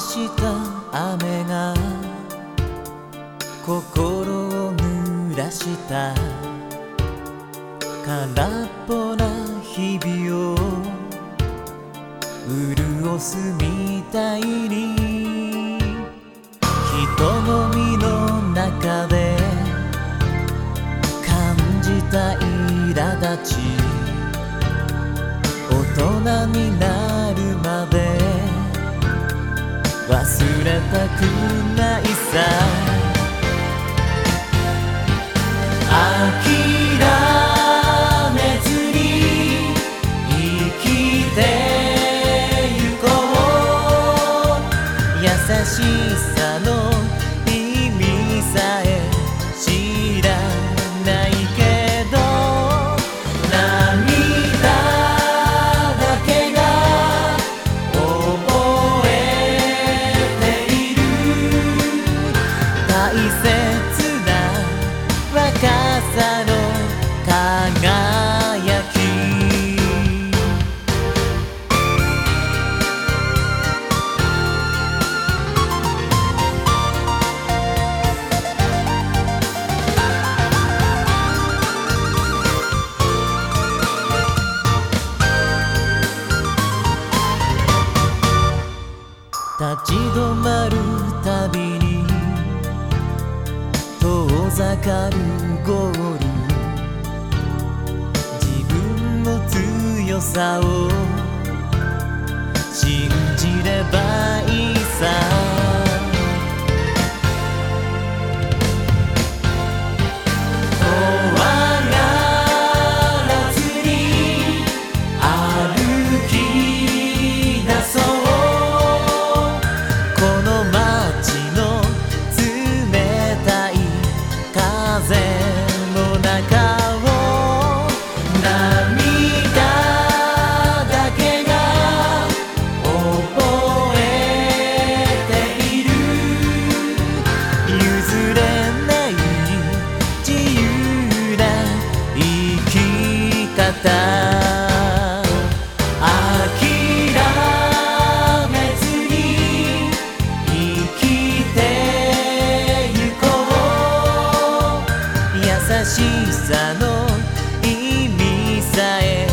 した雨が心を濡らした。空っぽな日々を潤すみたいに。人混みの中で感じた苛立ち。大人になるまで忘れたくないさ。諦めずに生きてゆこう。優しさの立ち止まるたびに遠ざかるゴール自分の強さを信じればいいさ。風しさの意味さえ